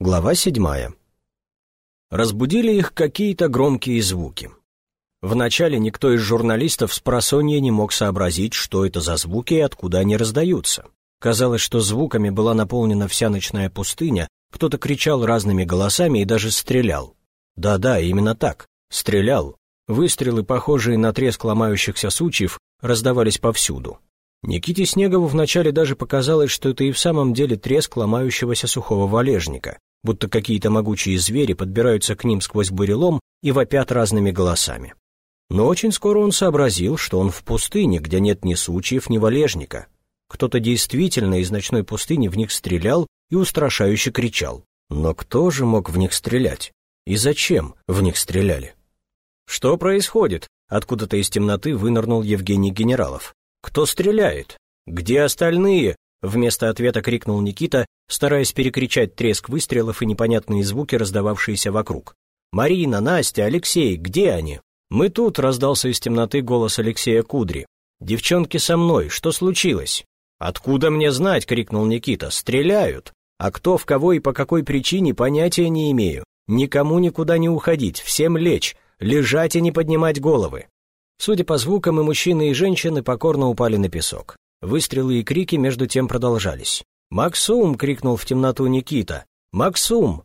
Глава седьмая. Разбудили их какие-то громкие звуки. Вначале никто из журналистов с просонья не мог сообразить, что это за звуки и откуда они раздаются. Казалось, что звуками была наполнена вся ночная пустыня, кто-то кричал разными голосами и даже стрелял. Да-да, именно так, стрелял. Выстрелы, похожие на треск ломающихся сучьев, раздавались повсюду. Никите Снегову вначале даже показалось, что это и в самом деле треск ломающегося сухого валежника, будто какие-то могучие звери подбираются к ним сквозь бурелом и вопят разными голосами. Но очень скоро он сообразил, что он в пустыне, где нет ни сучьев, ни валежника. Кто-то действительно из ночной пустыни в них стрелял и устрашающе кричал. Но кто же мог в них стрелять? И зачем в них стреляли? «Что происходит?» Откуда-то из темноты вынырнул Евгений Генералов. «Кто стреляет? Где остальные?» Вместо ответа крикнул Никита, стараясь перекричать треск выстрелов и непонятные звуки, раздававшиеся вокруг. «Марина, Настя, Алексей, где они?» «Мы тут», — раздался из темноты голос Алексея Кудри. «Девчонки со мной, что случилось?» «Откуда мне знать?» — крикнул Никита. «Стреляют! А кто, в кого и по какой причине, понятия не имею. Никому никуда не уходить, всем лечь, лежать и не поднимать головы». Судя по звукам, и мужчины, и женщины покорно упали на песок. Выстрелы и крики между тем продолжались. «Максум!» — крикнул в темноту Никита. «Максум!»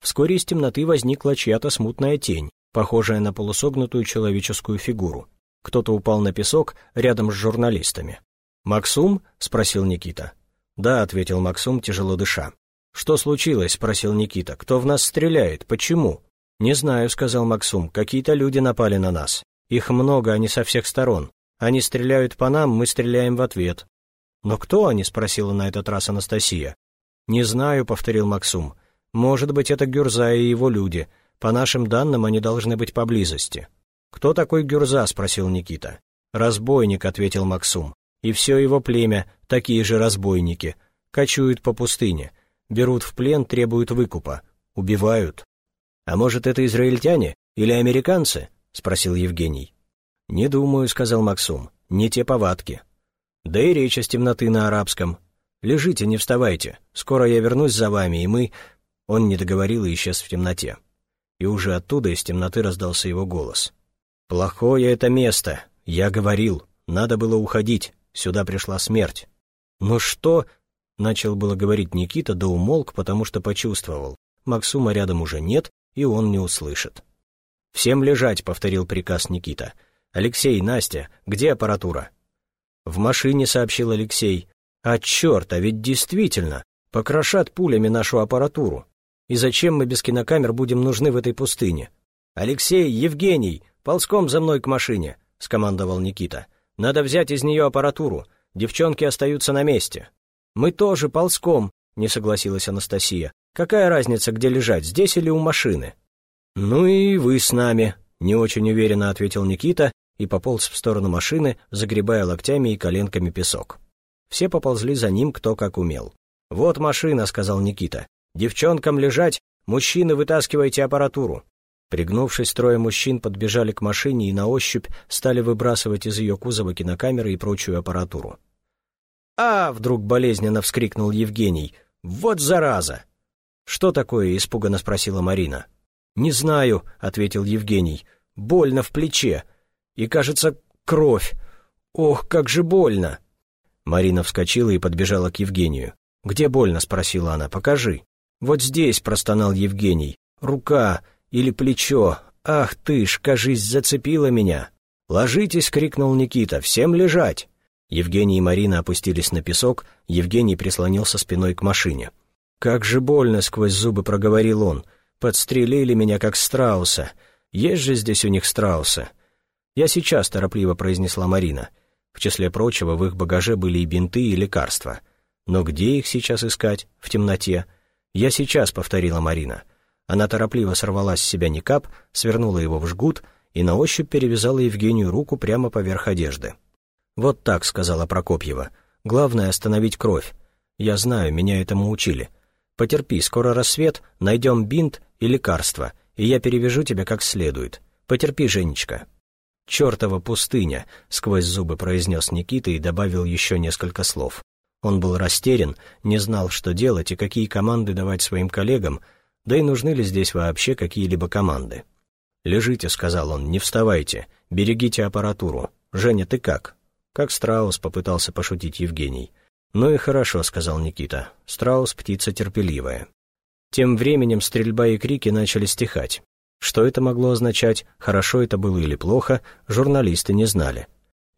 Вскоре из темноты возникла чья-то смутная тень, похожая на полусогнутую человеческую фигуру. Кто-то упал на песок рядом с журналистами. «Максум?» — спросил Никита. «Да», — ответил Максум, тяжело дыша. «Что случилось?» — спросил Никита. «Кто в нас стреляет? Почему?» «Не знаю», — сказал Максум. «Какие-то люди напали на нас. Их много, они со всех сторон. Они стреляют по нам, мы стреляем в ответ». «Но кто они?» — спросила на этот раз Анастасия. «Не знаю», — повторил Максум. «Может быть, это Гюрза и его люди. По нашим данным, они должны быть поблизости». «Кто такой Гюрза?» — спросил Никита. «Разбойник», — ответил Максум. «И все его племя, такие же разбойники. Кочуют по пустыне. Берут в плен, требуют выкупа. Убивают». «А может, это израильтяне или американцы?» — спросил Евгений. «Не думаю», — сказал Максум, — «не те повадки». «Да и речь из темноты на арабском. Лежите, не вставайте, скоро я вернусь за вами, и мы...» Он не договорил и исчез в темноте. И уже оттуда из темноты раздался его голос. «Плохое это место, я говорил, надо было уходить, сюда пришла смерть». «Ну что?» — начал было говорить Никита, да умолк, потому что почувствовал. Максума рядом уже нет, и он не услышит. «Всем лежать», — повторил приказ Никита. «Алексей, Настя, где аппаратура?» «В машине», — сообщил Алексей. «А черт, а ведь действительно, покрошат пулями нашу аппаратуру. И зачем мы без кинокамер будем нужны в этой пустыне?» «Алексей, Евгений, ползком за мной к машине», — скомандовал Никита. «Надо взять из нее аппаратуру. Девчонки остаются на месте». «Мы тоже ползком», — не согласилась Анастасия. «Какая разница, где лежать, здесь или у машины?» «Ну и вы с нами», — не очень уверенно ответил Никита и пополз в сторону машины, загребая локтями и коленками песок. Все поползли за ним кто как умел. «Вот машина», — сказал Никита. «Девчонкам лежать, мужчины вытаскивайте аппаратуру». Пригнувшись, трое мужчин подбежали к машине и на ощупь стали выбрасывать из ее кузова кинокамеры и прочую аппаратуру. «А!» — вдруг болезненно вскрикнул Евгений. «Вот зараза!» «Что такое?» — испуганно спросила Марина. «Не знаю», — ответил Евгений. «Больно в плече. И, кажется, кровь. Ох, как же больно!» Марина вскочила и подбежала к Евгению. «Где больно?» — спросила она. «Покажи». «Вот здесь», — простонал Евгений. «Рука или плечо. Ах ты ж, кажись, зацепила меня». «Ложитесь!» — крикнул Никита. «Всем лежать!» Евгений и Марина опустились на песок, Евгений прислонился спиной к машине. «Как же больно!» — сквозь зубы проговорил он. Подстрелили меня, как страуса. Есть же здесь у них страусы. Я сейчас, торопливо произнесла Марина. В числе прочего, в их багаже были и бинты, и лекарства. Но где их сейчас искать? В темноте? Я сейчас, повторила Марина. Она торопливо сорвала с себя никап, свернула его в жгут и на ощупь перевязала Евгению руку прямо поверх одежды. «Вот так», — сказала Прокопьева. «Главное — остановить кровь. Я знаю, меня этому учили. Потерпи, скоро рассвет, найдем бинт и лекарство, и я перевяжу тебя как следует. Потерпи, Женечка». «Чертова пустыня», — сквозь зубы произнес Никита и добавил еще несколько слов. Он был растерян, не знал, что делать и какие команды давать своим коллегам, да и нужны ли здесь вообще какие-либо команды. «Лежите», — сказал он, — «не вставайте, берегите аппаратуру. Женя, ты как?» «Как страус», — попытался пошутить Евгений. «Ну и хорошо», — сказал Никита. «Страус — птица терпеливая». Тем временем стрельба и крики начали стихать. Что это могло означать, хорошо это было или плохо, журналисты не знали.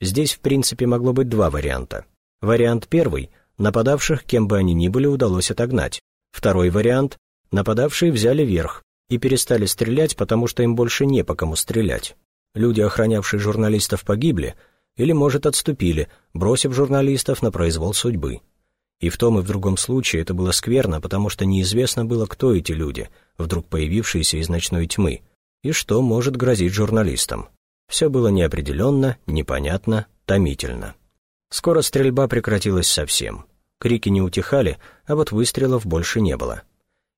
Здесь, в принципе, могло быть два варианта. Вариант первый — нападавших, кем бы они ни были, удалось отогнать. Второй вариант — нападавшие взяли верх и перестали стрелять, потому что им больше не по кому стрелять. Люди, охранявшие журналистов, погибли или, может, отступили, бросив журналистов на произвол судьбы. И в том и в другом случае это было скверно, потому что неизвестно было, кто эти люди, вдруг появившиеся из ночной тьмы, и что может грозить журналистам. Все было неопределенно, непонятно, томительно. Скоро стрельба прекратилась совсем. Крики не утихали, а вот выстрелов больше не было.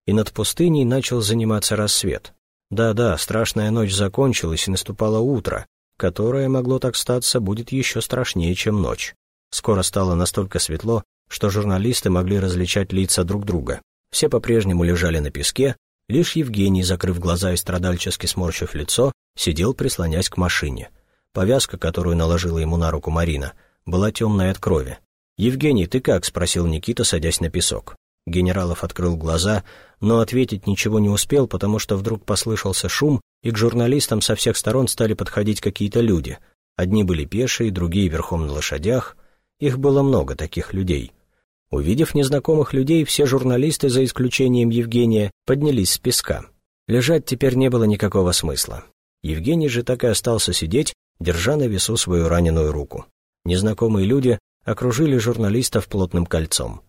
И над пустыней начал заниматься рассвет. Да-да, страшная ночь закончилась, и наступало утро, которое, могло так статься, будет еще страшнее, чем ночь. Скоро стало настолько светло, что журналисты могли различать лица друг друга. Все по-прежнему лежали на песке, лишь Евгений, закрыв глаза и страдальчески сморщив лицо, сидел, прислонясь к машине. Повязка, которую наложила ему на руку Марина, была темная от крови. «Евгений, ты как?» — спросил Никита, садясь на песок. Генералов открыл глаза, но ответить ничего не успел, потому что вдруг послышался шум, и к журналистам со всех сторон стали подходить какие-то люди. Одни были пешие, другие верхом на лошадях. Их было много, таких людей. Увидев незнакомых людей, все журналисты, за исключением Евгения, поднялись с песка. Лежать теперь не было никакого смысла. Евгений же так и остался сидеть, держа на весу свою раненую руку. Незнакомые люди окружили журналистов плотным кольцом.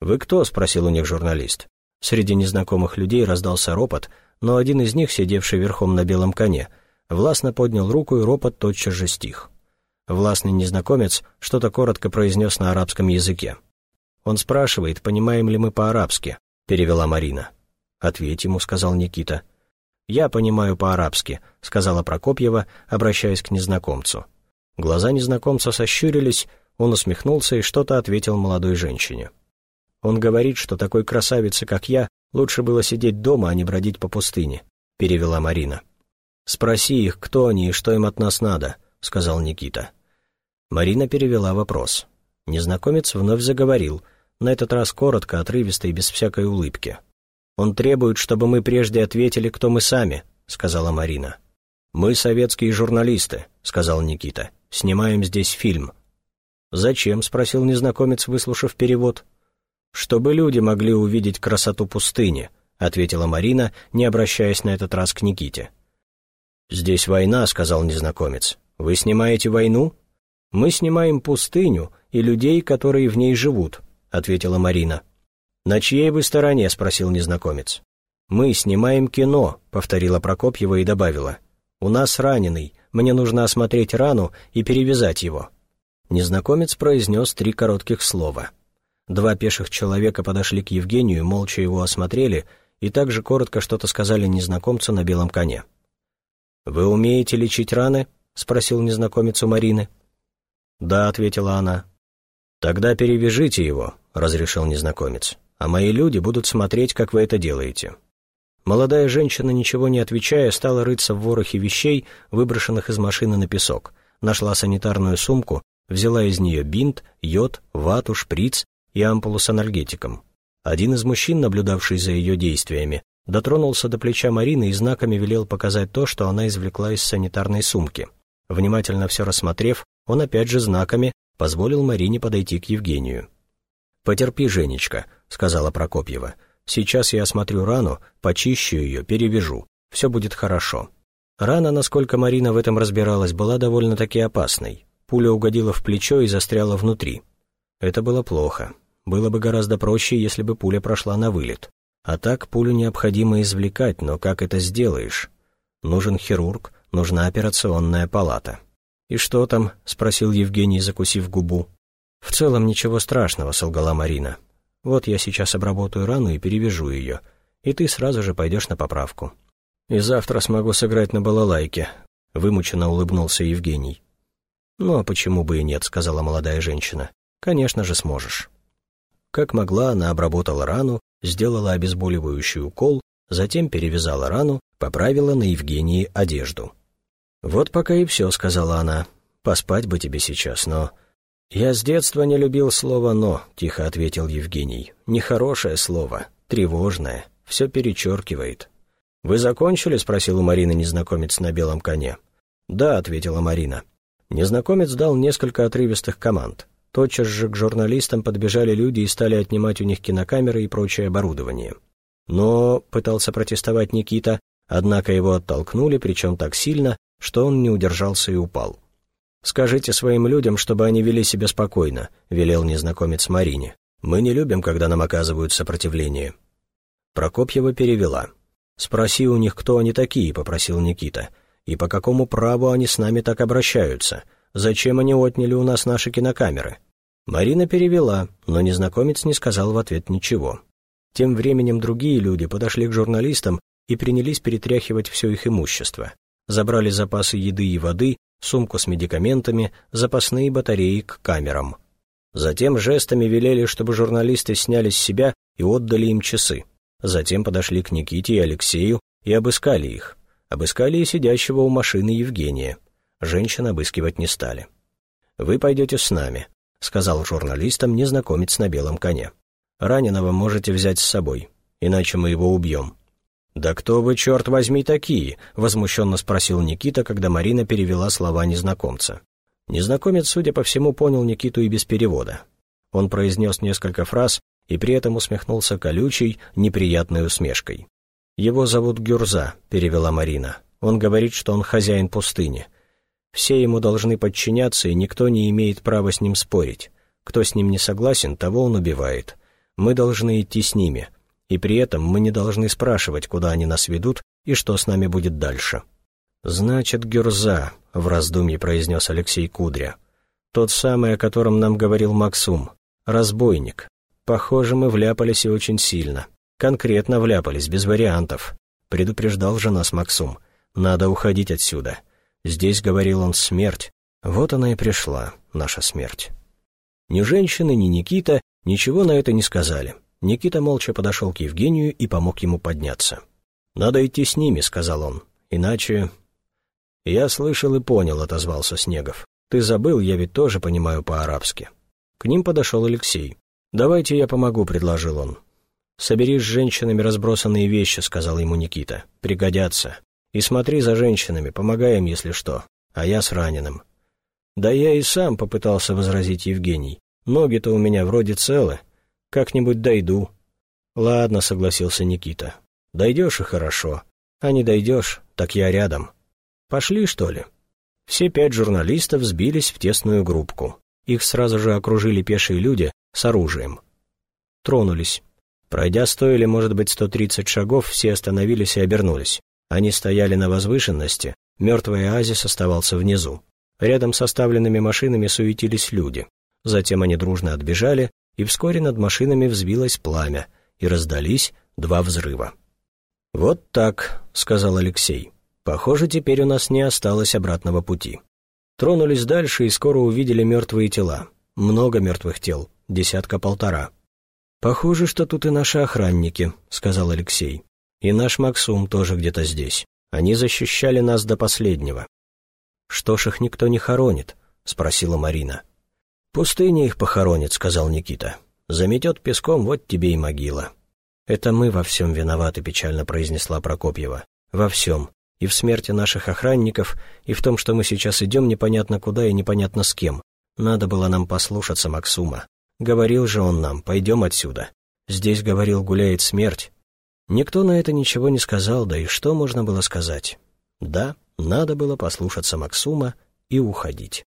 «Вы кто?» — спросил у них журналист. Среди незнакомых людей раздался ропот, но один из них, сидевший верхом на белом коне, властно поднял руку, и ропот тотчас же стих. Властный незнакомец что-то коротко произнес на арабском языке. «Он спрашивает, понимаем ли мы по-арабски», — перевела Марина. «Ответь ему», — сказал Никита. «Я понимаю по-арабски», — сказала Прокопьева, обращаясь к незнакомцу. Глаза незнакомца сощурились, он усмехнулся и что-то ответил молодой женщине. «Он говорит, что такой красавице, как я, лучше было сидеть дома, а не бродить по пустыне», — перевела Марина. «Спроси их, кто они и что им от нас надо», — сказал Никита. Марина перевела вопрос. Незнакомец вновь заговорил, на этот раз коротко, отрывисто и без всякой улыбки. «Он требует, чтобы мы прежде ответили, кто мы сами», — сказала Марина. «Мы советские журналисты», — сказал Никита. «Снимаем здесь фильм». «Зачем?» — спросил незнакомец, выслушав перевод. «Чтобы люди могли увидеть красоту пустыни», — ответила Марина, не обращаясь на этот раз к Никите. «Здесь война», — сказал незнакомец. «Вы снимаете войну?» «Мы снимаем пустыню и людей, которые в ней живут», — ответила Марина. «На чьей вы стороне?» — спросил незнакомец. «Мы снимаем кино», — повторила Прокопьева и добавила. «У нас раненый, мне нужно осмотреть рану и перевязать его». Незнакомец произнес три коротких слова. Два пеших человека подошли к Евгению, молча его осмотрели и также коротко что-то сказали незнакомцу на белом коне. «Вы умеете лечить раны?» — спросил незнакомец у Марины. «Да», — ответила она. «Тогда перевяжите его», — разрешил незнакомец, «а мои люди будут смотреть, как вы это делаете». Молодая женщина, ничего не отвечая, стала рыться в ворохе вещей, выброшенных из машины на песок, нашла санитарную сумку, взяла из нее бинт, йод, вату, шприц и ампулу с анальгетиком. Один из мужчин, наблюдавший за ее действиями, дотронулся до плеча Марины и знаками велел показать то, что она извлекла из санитарной сумки. Внимательно все рассмотрев, он опять же знаками позволил Марине подойти к Евгению. «Потерпи, Женечка», — сказала Прокопьева. «Сейчас я осмотрю рану, почищу ее, перевяжу. Все будет хорошо». Рана, насколько Марина в этом разбиралась, была довольно-таки опасной. Пуля угодила в плечо и застряла внутри. Это было плохо. Было бы гораздо проще, если бы пуля прошла на вылет. А так пулю необходимо извлекать, но как это сделаешь? Нужен хирург, нужна операционная палата. «И что там?» — спросил Евгений, закусив губу. «В целом ничего страшного», — солгала Марина. «Вот я сейчас обработаю рану и перевяжу ее, и ты сразу же пойдешь на поправку». «И завтра смогу сыграть на балалайке», — вымученно улыбнулся Евгений. «Ну а почему бы и нет», — сказала молодая женщина. «Конечно же сможешь». Как могла, она обработала рану, сделала обезболивающий укол, затем перевязала рану, поправила на Евгении одежду. «Вот пока и все», — сказала она. «Поспать бы тебе сейчас, но...» «Я с детства не любил слово «но», — тихо ответил Евгений. «Нехорошее слово, тревожное, все перечеркивает». «Вы закончили?» — спросил у Марины незнакомец на белом коне. «Да», — ответила Марина. Незнакомец дал несколько отрывистых команд. Тотчас же к журналистам подбежали люди и стали отнимать у них кинокамеры и прочее оборудование. Но, пытался протестовать Никита, однако его оттолкнули, причем так сильно, что он не удержался и упал. «Скажите своим людям, чтобы они вели себя спокойно», — велел незнакомец Марине. «Мы не любим, когда нам оказывают сопротивление». Прокопьева перевела. «Спроси у них, кто они такие», — попросил Никита. «И по какому праву они с нами так обращаются? Зачем они отняли у нас наши кинокамеры?» Марина перевела, но незнакомец не сказал в ответ ничего. Тем временем другие люди подошли к журналистам и принялись перетряхивать все их имущество. Забрали запасы еды и воды, сумку с медикаментами, запасные батареи к камерам. Затем жестами велели, чтобы журналисты сняли с себя и отдали им часы. Затем подошли к Никите и Алексею и обыскали их. Обыскали и сидящего у машины Евгения. Женщин обыскивать не стали. «Вы пойдете с нами», — сказал журналистам незнакомец на белом коне. «Раненого можете взять с собой, иначе мы его убьем». «Да кто вы, черт возьми, такие?» — возмущенно спросил Никита, когда Марина перевела слова незнакомца. Незнакомец, судя по всему, понял Никиту и без перевода. Он произнес несколько фраз, и при этом усмехнулся колючей, неприятной усмешкой. «Его зовут Гюрза», — перевела Марина. «Он говорит, что он хозяин пустыни. Все ему должны подчиняться, и никто не имеет права с ним спорить. Кто с ним не согласен, того он убивает. Мы должны идти с ними, и при этом мы не должны спрашивать, куда они нас ведут и что с нами будет дальше». «Значит, Гюрза», — в раздумье произнес Алексей Кудря. «Тот самый, о котором нам говорил Максум. Разбойник, Похоже, мы вляпались и очень сильно. Конкретно вляпались, без вариантов. Предупреждал же нас Максум. Надо уходить отсюда. Здесь, говорил он, смерть. Вот она и пришла, наша смерть. Ни женщины, ни Никита ничего на это не сказали. Никита молча подошел к Евгению и помог ему подняться. «Надо идти с ними», — сказал он. «Иначе...» «Я слышал и понял», — отозвался Снегов. «Ты забыл, я ведь тоже понимаю по-арабски». К ним подошел Алексей. «Давайте я помогу», — предложил он. «Собери с женщинами разбросанные вещи», — сказал ему Никита. «Пригодятся. И смотри за женщинами, помогай им, если что. А я с раненым». «Да я и сам», — попытался возразить Евгений. «Ноги-то у меня вроде целы. Как-нибудь дойду». «Ладно», — согласился Никита. «Дойдешь и хорошо. А не дойдешь, так я рядом. Пошли, что ли?» Все пять журналистов сбились в тесную группку. Их сразу же окружили пешие люди, с оружием. Тронулись. Пройдя сто или, может быть, сто тридцать шагов, все остановились и обернулись. Они стояли на возвышенности, мертвый оазис оставался внизу. Рядом с оставленными машинами суетились люди. Затем они дружно отбежали, и вскоре над машинами взвилось пламя, и раздались два взрыва. «Вот так», — сказал Алексей. «Похоже, теперь у нас не осталось обратного пути». Тронулись дальше и скоро увидели мертвые тела. Много мертвых тел, десятка-полтора. «Похоже, что тут и наши охранники», — сказал Алексей. «И наш Максум тоже где-то здесь. Они защищали нас до последнего». «Что ж их никто не хоронит?» — спросила Марина. «Пустыня их похоронит», — сказал Никита. «Заметет песком, вот тебе и могила». «Это мы во всем виноваты», — печально произнесла Прокопьева. «Во всем. И в смерти наших охранников, и в том, что мы сейчас идем непонятно куда и непонятно с кем. Надо было нам послушаться Максума. Говорил же он нам, пойдем отсюда. Здесь, говорил, гуляет смерть. Никто на это ничего не сказал, да и что можно было сказать? Да, надо было послушаться Максума и уходить.